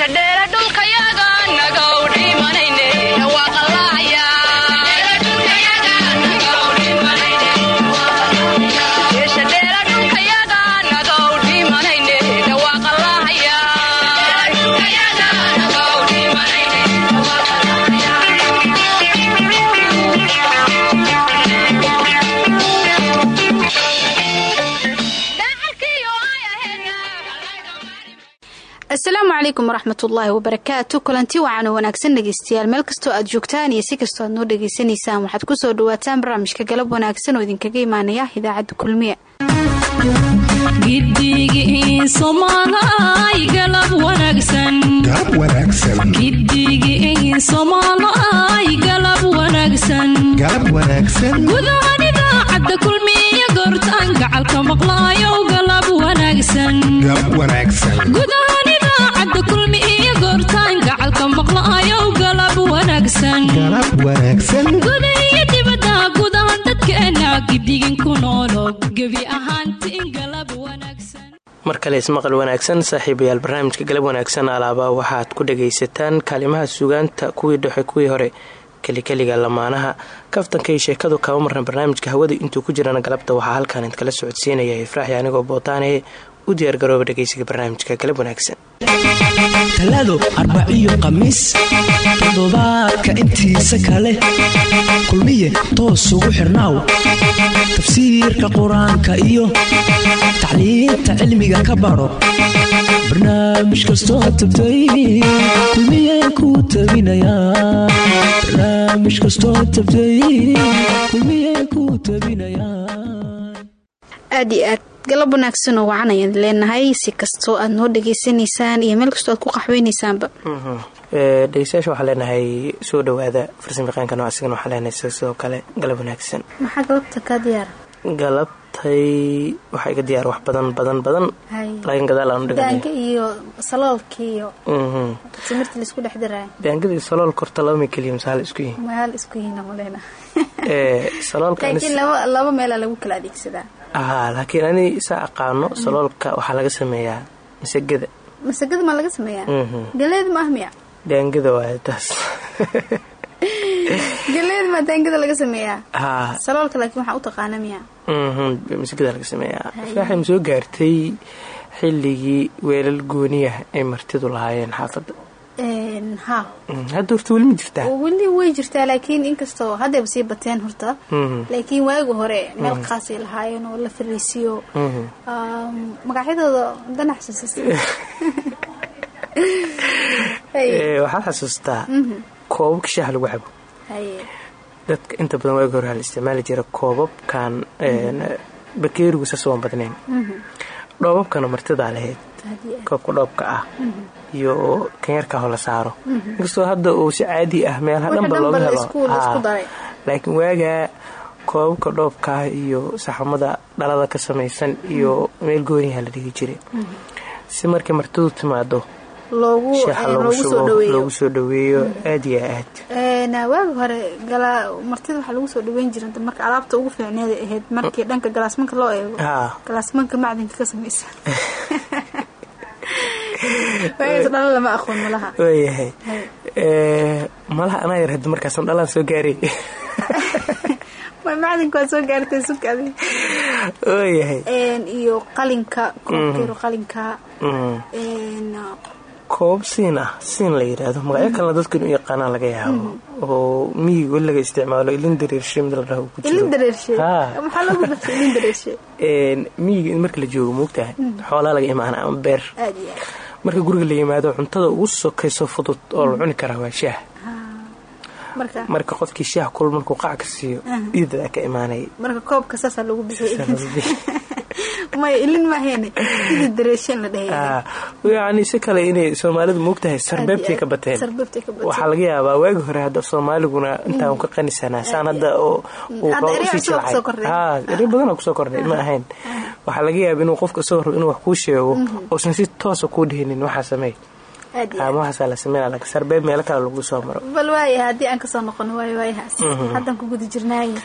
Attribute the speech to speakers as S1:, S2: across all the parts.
S1: asalaamu calaykum waraxmatullaahi wabarakaatu. Kulanti wacan oo wanaagsan dhegeystayaal meel kastoo aad joogtaan iyo si kastoo aad noo dhegeysanaysaan waxaad ku soo dhawaataan barnaamijka galab wanaagsan oo idinkaga imaanaya idaacadda kulmiye.
S2: Gudahan idaacadda kulmiye goortaan gacalka maqlaayo galab wanaagsan idaacadda kulmi iyo goortaan gacalka maqla'ayow galab wanaagsanguda iyo dibadda gudahan dadkeena gidigin ku noolo gebi ahaantiin galab wanaagsan.
S3: Mar kale ismaqal wanaagsan saaxiibayaal barnaamijka galab wanaagsan alaaba waxaad ku dhagaysataan kaalimaha sugaanta kuwii dhexe kuwii hore kelikeliga lamaanaha. Kaftanka iyo sheekadu kama marna barnaamijka hawada intuu ku jirana galabta waxaa halkaan idkala socodsiinaya. Ifraaxi anigoo bootaanahe u diyaargarooba dhegeysiga barnaamijka galab wanaagsan
S4: talaado arbaciyo khamiis toddobaadka intiisa kale kulmiye toos ugu xirnaaw. Tafsiirka qur'aanka iyo tacliinta cilmiga ka baro barnaamij kastoo tabtay kulmiye kuu tabinayabarnaamij
S1: galab wanaagsan oo wacan ayaan leenahay. Si kastoo aad noo dhegaysanaysaan iyo meel kastoo aad ku qaxweynaysaanba
S3: dhegeystayaasha waxaa leenahay soo dhawaada farsamayaqaanka noocsigan waxaa leenahay sidoo kale galab wanaagsan.
S1: Maxaa galabta kaa diyaar?
S3: Galabtay waxaa iga diyaar wax badan badan badan. Laakiin gadaal aanu
S1: daanga iyo saloolka iyo timirta la isku dhex daraayo
S3: daangada iyo saloolka horta laba may keliya masaal isku yihiin
S1: mahal isku laakiin laba meelaa lagu kala adeegsadaa
S3: laakiin ani saa aqaano saloolka waxaa laga sameeyaa masagada
S1: masagada maa laga sameeyaa? Galeed ma ah miya?
S3: Daangada waay taas
S1: galeed maa daangada laga sameeyaa? Saloolka laakiin waxaa u taqaana miya.
S3: Masagada laga sameeyaa. Faaxay ma soo gaartay xilligii weelal gooniya ay martidu lahaayeen xaafadda hadda horta weli ma jirtaa
S1: weli way jirtaa laakiin inkastoo haddayba sii bateen horta. Laakiin waagi hore meel qaasay lahaayeen oo la fariisiyo magacyadooda dana xasuusista
S3: waxaad xasuustaa koobabka shaaha lagu cabo dadka inta badan waagi hore la isticmaali jira koobabkan bakeerigu sasoon badnayn dhoobabkana martidaa lahayd koobka dhoobka ah. Iyo kanyarkaahoo la saaro. Inkastoo hadda uu si caadi ah meelaha dhanba looga helo. laakiin waagaa koobabka dhoobkaah iyo saxamada dhalada ka samaysan iyo meel gooniyaha la dhigi jiray. Si markay martidu timaado loogu soo dhaweeyo aad iyo aad.
S1: Waagi hore martida waxaa lagu soo dhaweyn jira marka alaabta ugu fiicneeda ahayd markii dhanka galaasmanka loo eego. Galaasmanka macdinka ka malaha.
S3: Waayahay malaha anaa yar markaasan dhalaan soo gaaray waayahay
S1: iyo qalinka koobkeero qalinka
S3: koobab siin ah siin la yidhaahdo magacyo kalena dadku inu yaqaanaan laga yaabo. Oo miyiga weli laga isticmaalo ilin dareershe mid la dhaho ku miyiga in marka la joogo moogtahay xoolaa laga imaana ama beer. Marka guriga la yimaado cuntada ugu sokayso fudud oo la cuni karaa waa shaah. Marka? Qofkii shaah kul markuu qac ka siiyo iidadaa ka imaanaya
S1: dhahay
S3: yani si kale inay soomaalidu moogtahay sarbeebtay ka bateen. Waxaa laga yaabaa waagi hore hadda soomaaliguna intaan ka qanisanaa saan hadda u sii jilcay badana ku soo kordhay. Ma ahayn. Waxaa laga yaaba inuu qofka isagoo rabo inuu wax kuu sheego uusan si toosa kuu dhihinin waxaa sameey amahaasa la sameyn laga sarbee meelo kale lagu soo maro.
S1: Bal waaya haddii aan ka soo noqono waay waayahaas haddaan ku guda jirnaaye.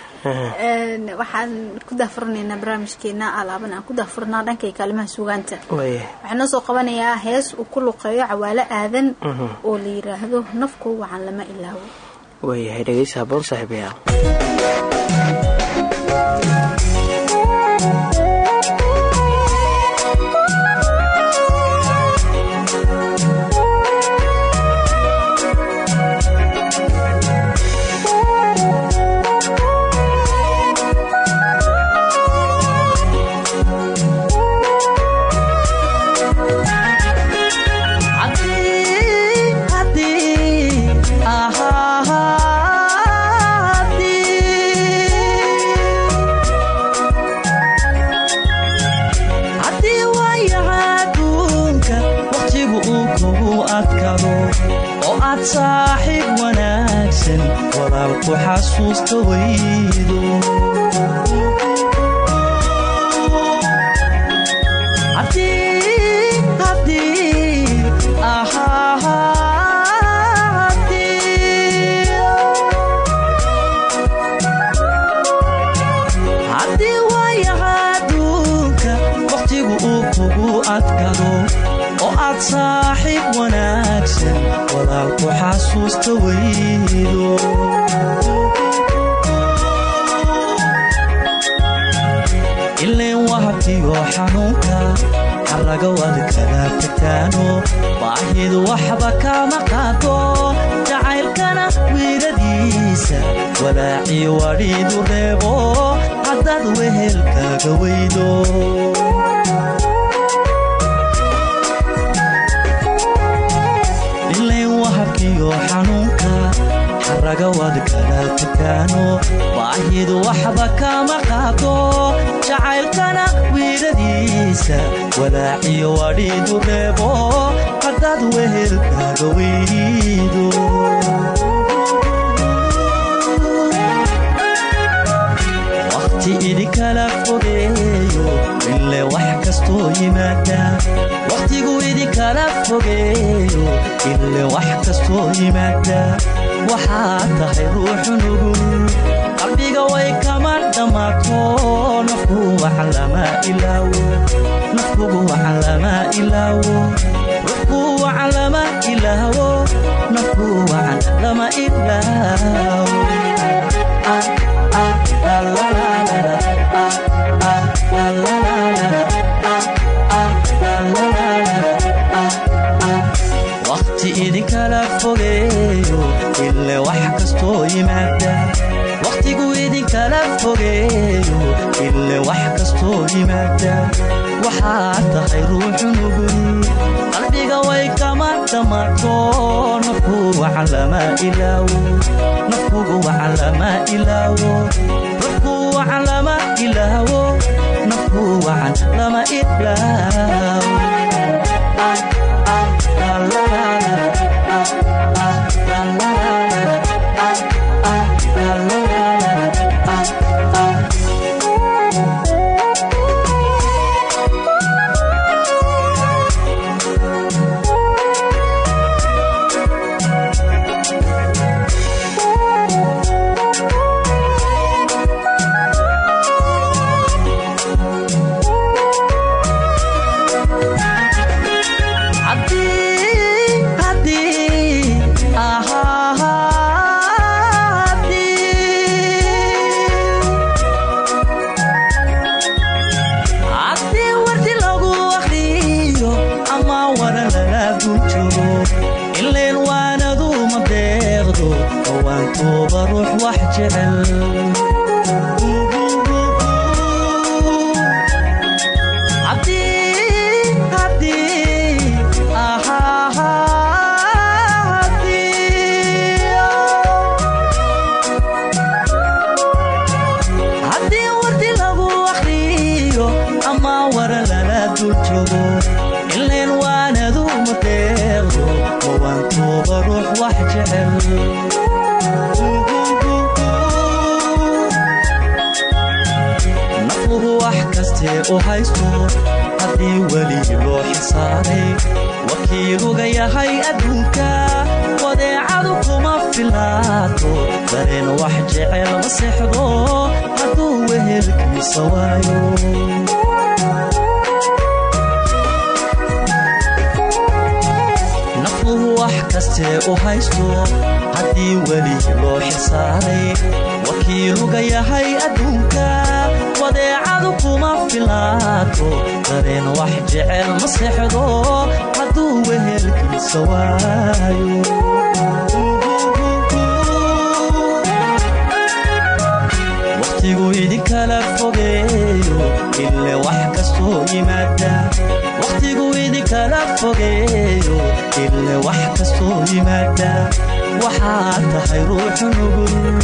S1: Waxaan ku daafuranaynaa barnaamijkeena alaaban aan ku daafurnaa dhankay kaalimaha suugaanta. Waxaa noo soo qabanayaa hees uu ku luqeeyo cawaalo aadan oo la yiraahdo nafku wacan lama ilaawo.
S3: Waayahay dhegeysa haboon saaxiibayaal
S4: oo aad saaxiib wanaagsan walaalku xasuusta weydo wahabtiyo xanuunka xaraga wad kala tagtaano baahidu waxba kama qaado jacaylkana wiiradiisa. Walaaciyo wadhiidu reebo haddaad wehelkaaga xaraga wad kala tagtaano baahidu waxba kama qaado jacaylkana wiiradiisa walaaciyo wadhiidu reebo. Haddaad wehelkaaga weydo idinkala fogeeyo ile wax kastoo yimaada. Wakhtigu idinkala fogeeyo ile wax kastoo yimaada waxaad tahay ruuxu nugul qalbiga way kama dhammaato nafkugu wacan lama ilaawo nafku wacan lama ilaawo fogeeyo ile wax kastoo yimaada waxaad tahay ruuxu nugul qalbiga way kama ilaawo nafkugu wacan ilaawo ilaawo nafku wacan ilaawo nafduhu wax kastee u haysto haddii weli loo xisaaray wakiiluga yahay adduunka wadeecadu kuma filaato dareen wax jecel ma seexdo hadduu wehelkiisa waayo waqtigu idinkala fogeeyo ile wax kastoo yimaada idinkala fogeeyo ile wax kastoo yimaada waxaad tahay ruuxu nugul.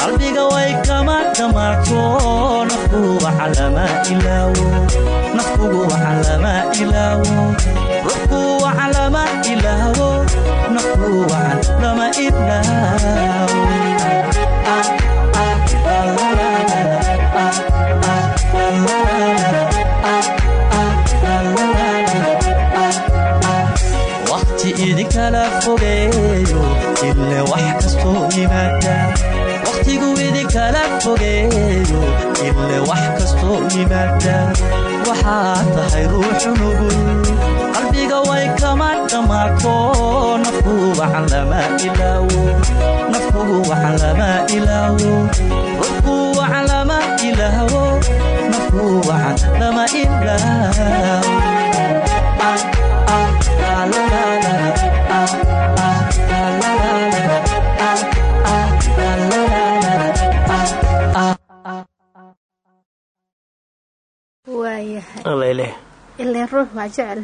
S4: Qalbiga way kama dhamaato nafkuga calama ilaawo nafkuga calama ilaawo. Ruuxkuga calama ilaawo nafkuga calama ilaawo fogeeyo ile wax kastoo yimaada waqtigu idinkala fogeeyo ile wax kastoo yimaada waxaad tahay ruuxu nugul qalbiga way kama dhammaato ilaawo nafkuga calama ilaawo ruuxkuga calama ilaawo nafkuga calama ilaawo
S1: ruux waa jecel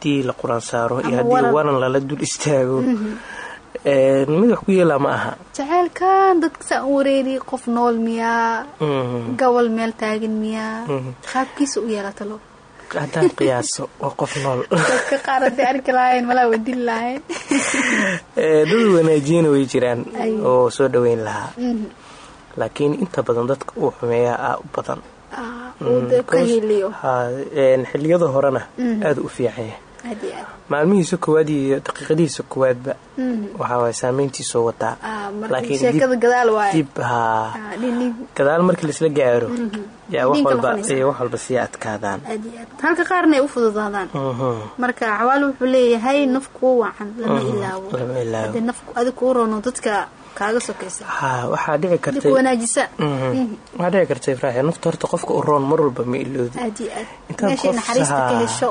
S3: haddii la quraan saaro iyo haddii waran. lala dul istaago. Mid wax ku yeelaa ma aha?
S1: Jaceylkan dadka saa u qof nool miyaa gobol meel taagan miyaa qaabkiisa u yeelatalo
S3: haddaan qiyaaso waa qof nool.
S1: Lahayn
S3: dad wanaajiyana way jiraan oo soo dhaweyn lahaa. Laakiin inta badan dadka uu xumeeyaa aa u badan xiliyada horena aada u fiican yahay. Maalmihiisa koowaad iyo daqiiqadihiisa koowaadba waxaaway saameyntiisoo wataa laakiindib haa gadaal markii laisla gaaro yaa wax walba sii adkaadaan.
S1: Halka qaarna ay u fududaadaan. Marka cawaal wuxuu leeyahay naf kuu wacan lama ilaawo. nafku adig kuu rono dadka kaaga sokaysa.
S3: Waxaa dhici karta
S1: wanaajisa.
S3: Waxaa dhici karta ibraahi nafta horta qofka u roon mar walba ma iloodi
S1: meeshay naxariista ka hesho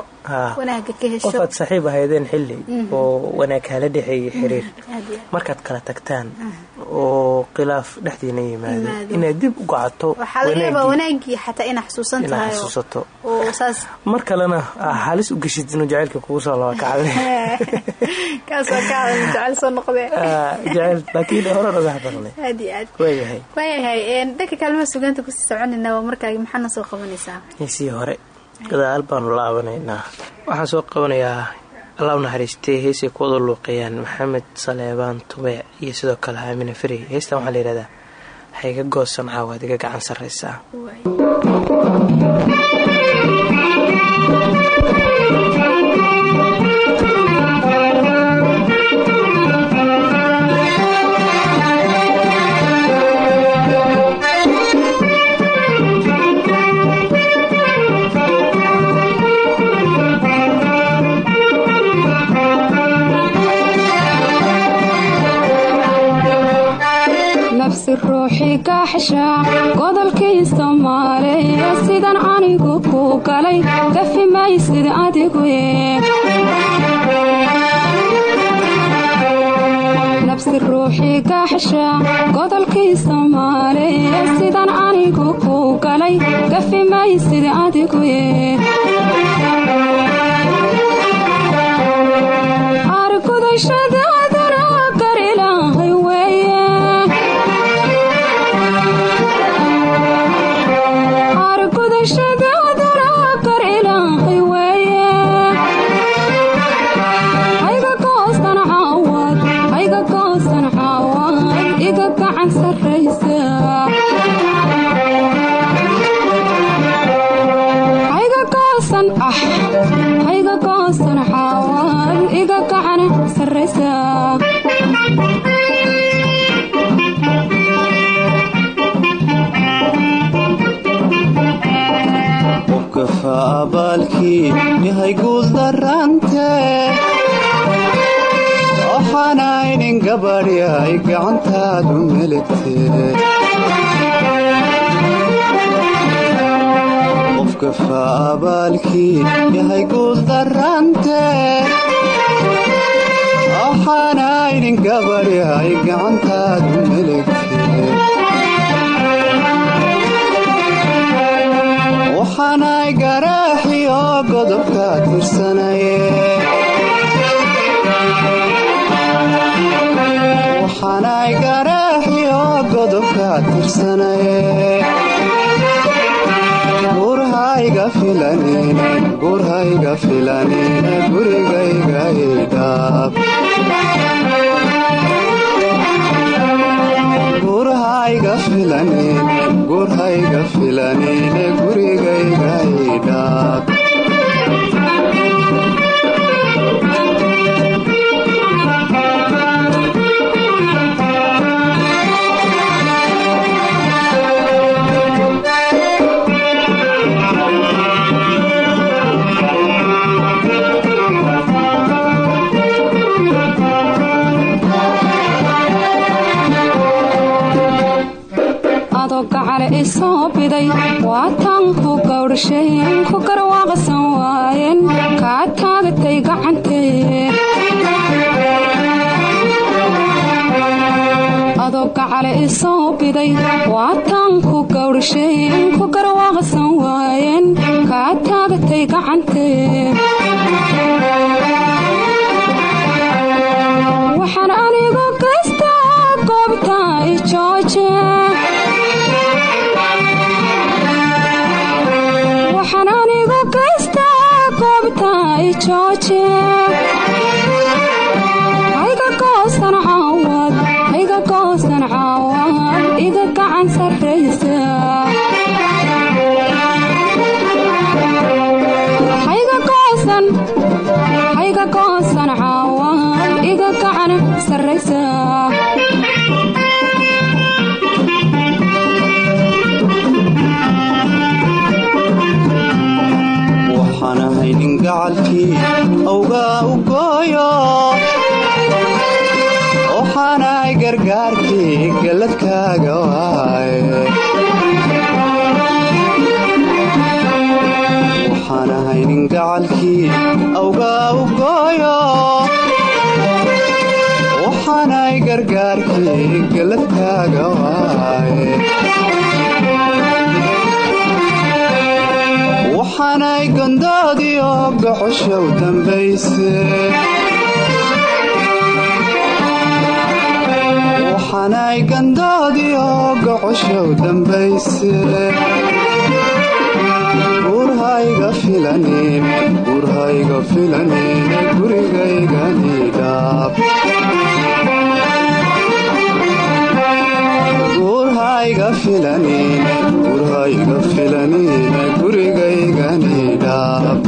S1: wanaaga ka hesho.
S3: Qofaad saaxiib ahaydeen xilli oo wanaag hala dhexeeyay xiriir. Markaad kala tagtaan oo khilaaf dhexdiina yimaado inaad dib u gocato
S1: wanaagii
S3: mar kalena halis u geshid inuu jacaylka kugu soo laba kacday.
S1: Kaasoo kacday jacayl soo noqdee
S3: jacayl laakiin hore naga hadalnay
S1: aad. Iyo aad
S3: waayahay
S1: waayahay dhanka kaalmaha sugaanta ku sii soconayna waa markaagi maxaadna soo qabanaysaa?
S3: Heesii hore. Gadaal baanu laabanaynaa. Waxaan soo qabanayaa allah u naxariistay heesay ku wada luuqeeyaan maxamed saleebaan tubeec iyo sidoo kale aamina ferey heestan waxaa la yidhahdaa hayga goosan caawaad iga gacan sarraysaa
S5: ruuxii kaaxsha godolkii soomaaliya sidan anigu ku galay gafi maysid adigu nabsi ruuxii kaaxsha godolkii soomaaliya sidan anigu ku galay gafi maysid adigu argudashadaadana
S6: abaalkii yahay guuldarante waxaanaynin gabadhi ay gacantaadu meligtee qofkafa abaalkii yahay guuldarante waxaanaynin gabadhi ay gacantaadu meligtee waxaanay garaaxiyo godobka tirsanaye waxaanay garaaxiyo godobka tirsanaye gurhayga filanine gurhayga filanine gurigayga idhaab gurhayga filanine gurhayga filanine gurigayga idhaab
S5: isoo biday waataan ku gawdhasheen ku garwaaqsan waayeen kaa taagatay gacantee adoo gacale isoo biday waataan ku gawdhasheen ku garwaaqsan waayeen kaa taagatay gacantee i
S6: gooyo waxaanahay gargaarkii galladkaaga waaye. Waxaan ahay nin gacalkii awgaa u gooyo. Waxaanahay gargaarkii galladkaaga waxaanay gondoodiyo gocoshow dambayse waxaanay gandoodiyo gocoshow dambayse gurhayga filanine gurhayga filanine gurigayganidhaab gurhayga filanine gurhayga filanine gurigayganidhaab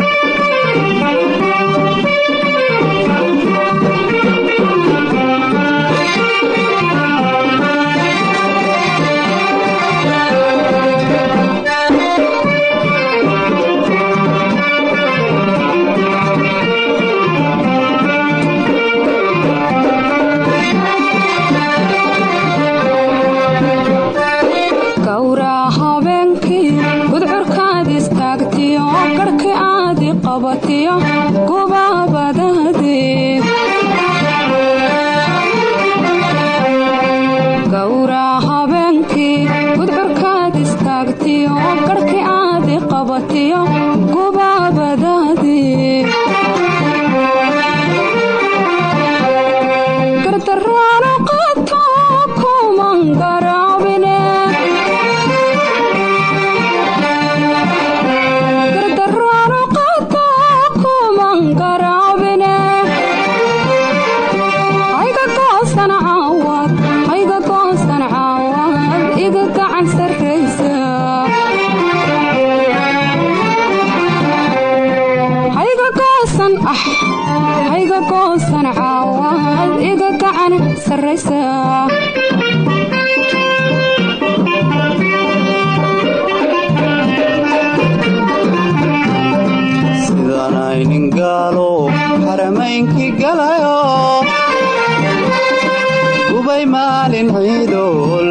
S6: gubay maalin ciido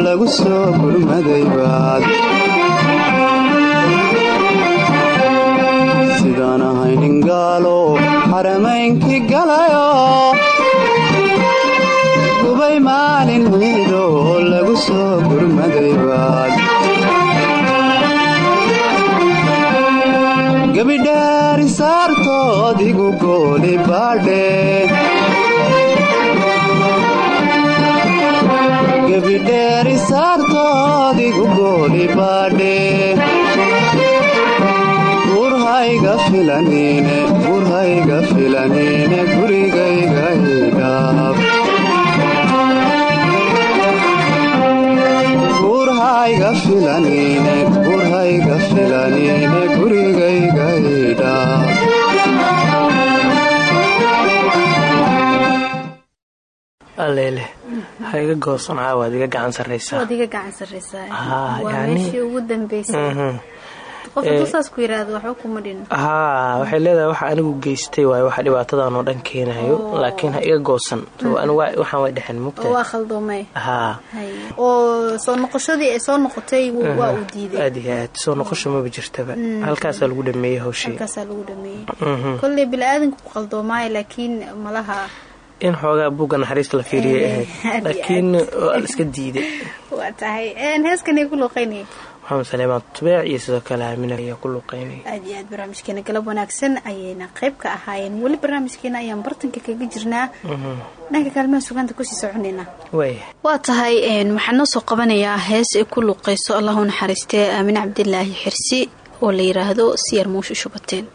S6: lagu soo gurmaday baad sidaan ahaynin gaalo xaramaynkii galayo gubay maalin ciido lagu soo gurmaday baad gabidhaari saartood gooli baadhe
S3: aleele ha iga goosan sarraysaa.
S1: Waad iga gacan sarraysaa.
S3: Ah, Mhm. haa waxay leedahay waxa anigu geystay waayo waxa dhibaatadan oo dhan keenayo laakiin ha iga goosan. Waa- waxaan way dhexeen
S1: oo
S3: mugta
S1: waa khaldoomay
S3: haa
S1: Hay. oo soo noqoshadii ay soo noqotay wuu- waa uu diiday.
S3: Aad iyo aad soo noqosho maba jirtaba. Halkaasaa lagu dhameeyey hawshii Mhm. in xoogaa buugga naxariista la fiiriyay ahayd laakiin waa la iska diiday.
S1: Waa tahay. Heeskanay ku luuqeynaya
S3: maxamed saleemaan tubeec iyo sidoo kale aamina ayaa ku luuqeynay
S1: aad iyo aad barnaamijkeena galab wanaagsan ayayna qayb ka ahaayeen. Weli barnaamijkeena ayaan bartanka kaga jirnaa. Dhanka kaalmaha sugaanta ku sii
S3: soconaynaa
S1: waa tahay waxaa noo soo qabanayaa hees ay ku luuqeyso allahu naxariistee aamine cabdilaahi xirsi oo la yiraahdo siyar muusha shubateen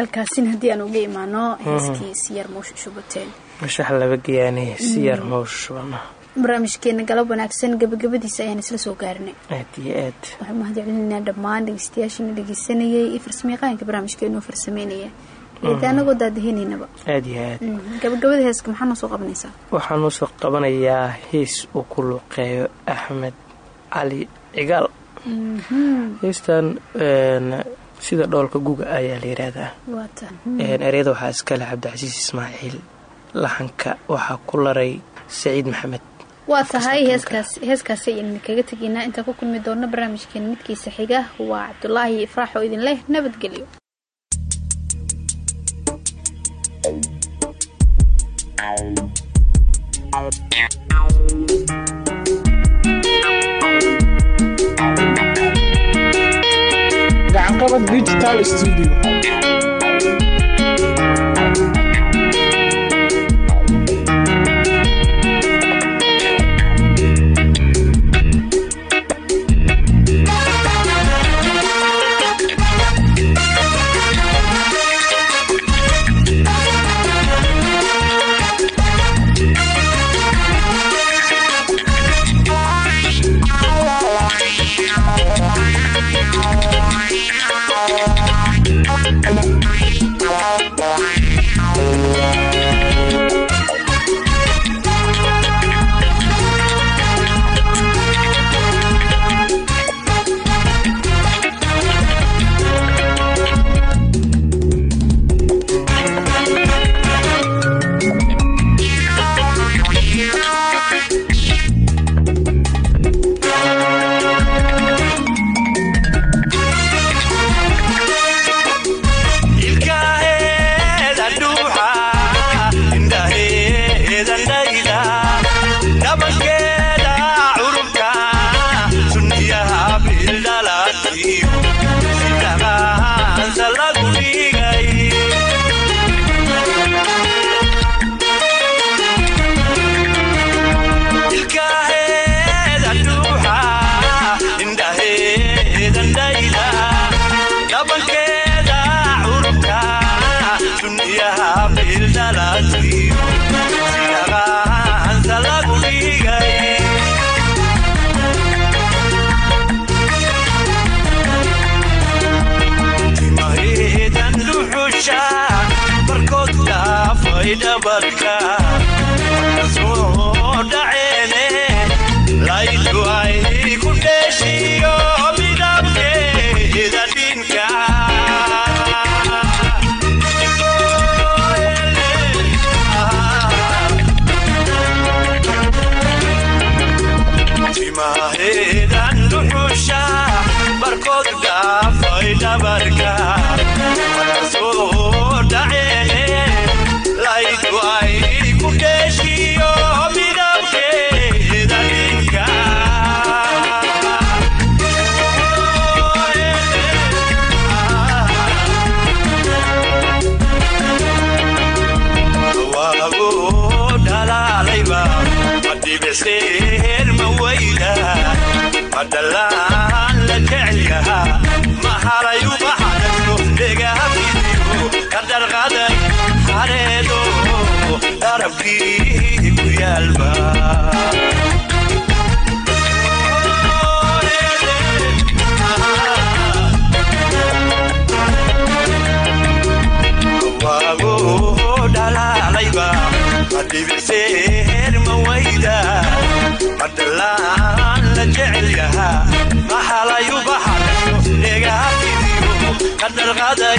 S1: halkaasin haddii aan uga imaano heeskii siyaar mowsha shubateen
S3: mashax laba geyaane siyaar mowsha shubana
S1: barnaamijkeena galab wanaagsan gabagabadiisa ayaan isla soo gaarnay.
S3: Aad iyo aad.
S1: Waxaan mahad dhammaan dhegeystayaashina dhegeysanayay iyo farsamayaqaanka barnaamijkeenoo farsameynaya. Anagoo daadahenaynaba.
S3: Aad iyo aad.
S1: Gabagabada heeska maxaa noo soo qabanaysaa
S3: waxaan noo soo qabanayaa hees uu ku luuqeeyo axmed cali cigaal. Heestan sida dhoolka guga ayaa la yidhaahdaa eryada waxaa iskale cabdicasiis ismaaciil laxanka waxaa ku laray saciid maxamed.
S1: Waa tahay heeskaas heeskaasi ayaan kaga tegaynaa. Intaan ku kulmi doona barnaamijkeena midkiisa xiga waa cabdulaahi ifraax oo idin leh nabadgelyo
S7: gacanqabad digital studio aad dhalqaaday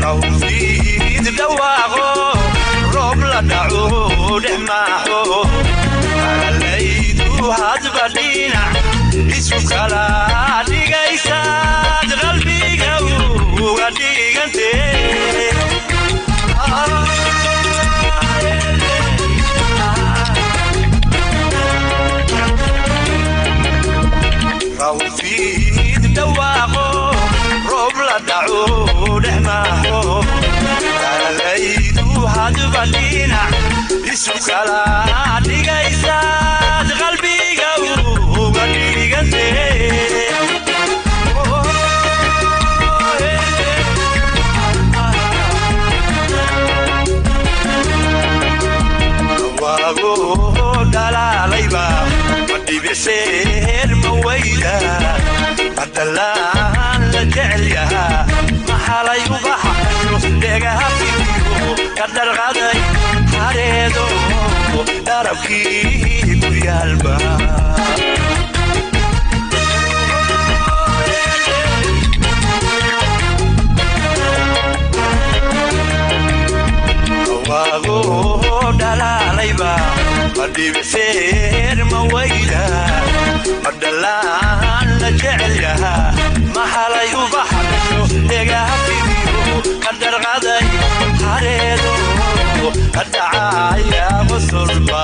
S4: nawdiid dhawaaqo roob la dhaco dhex isu kala dhigaysad qalbiga uga dhigante waagoo dhalaalayba ma dhibiseer ma weyda madalaan la jecel yahaa maxalay ubaxa dhegahaiyo kadharqaday hareedo garabkii ku yaalba waagoo dhalaalayba madhibifeer ma wayda madhalaan la jecel yahaa maxalay ubaxasho dhegahafiriyo qadharqaday hareedo dhacaya qosolba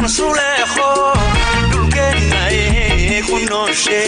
S4: niman suleekho dhulkeennay ku nooshe